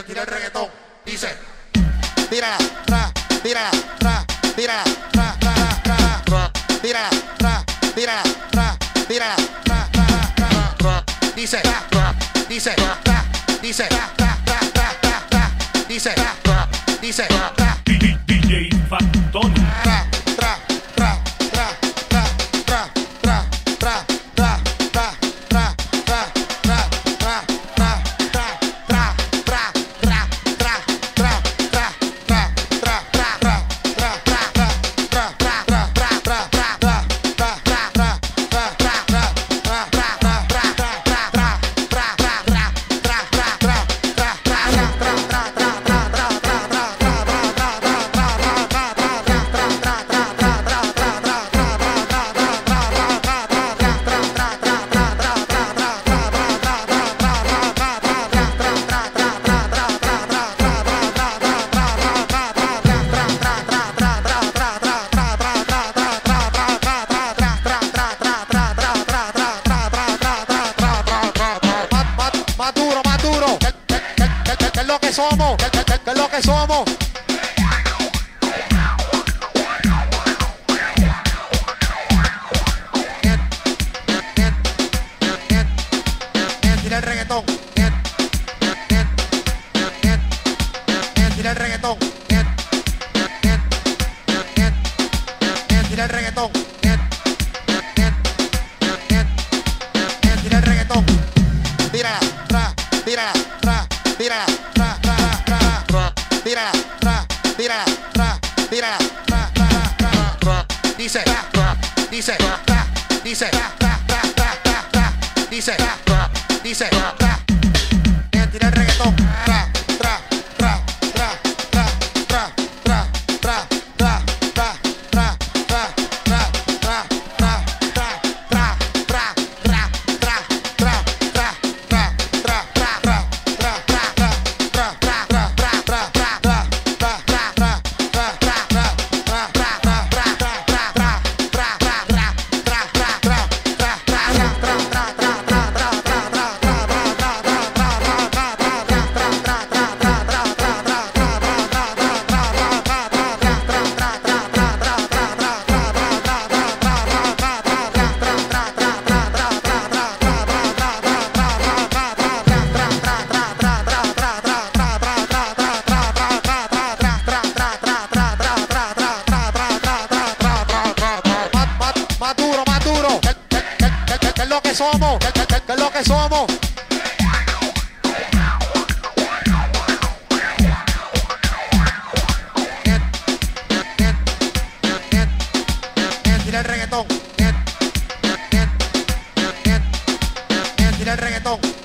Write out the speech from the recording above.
yo quiero el reggaetón. Dice, tírala, ra, tírala, ra, tírala, ra, ra, ra, ra, ra, tírala, dice, ra, dice, dice, dice, dice, ra, DJ Factor. lo que somos. Tira el reggaetón. Tira el reggaetón. Tira el reggaetón. Tira el reggaetón. Tírala, tra, tírala, tra, tírala tírala, tra, tírala, tra, tírala, tra, tra, tra, tra, dice, tra, dice, tra, dice, tra, tra, tra, tra, dice, tra, dice, tra, tira el reggaetón, tra, lo que somos? ¿Qué es lo que somos? Tira el reggaetón. Tira el reggaetón.